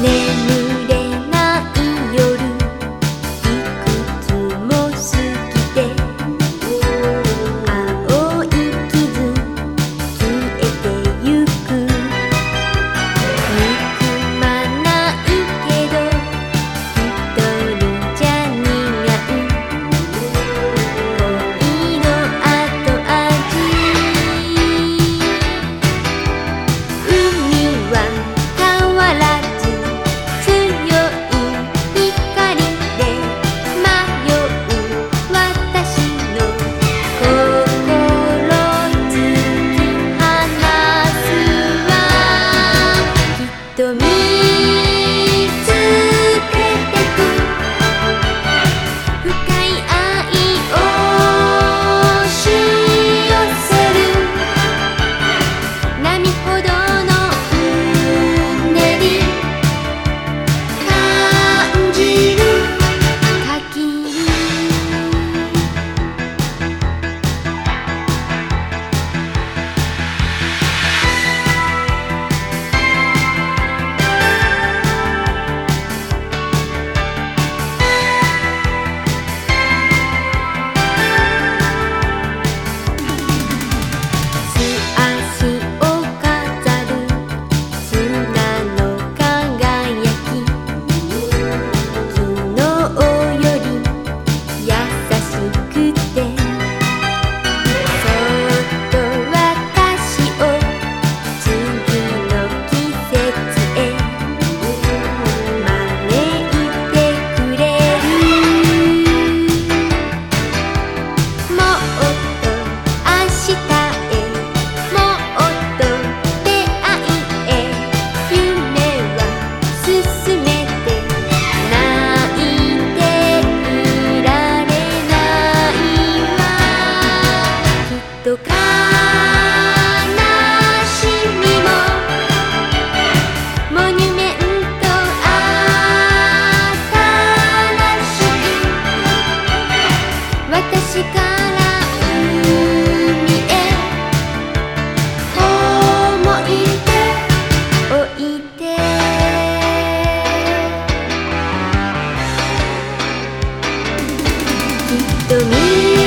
眠 domínio.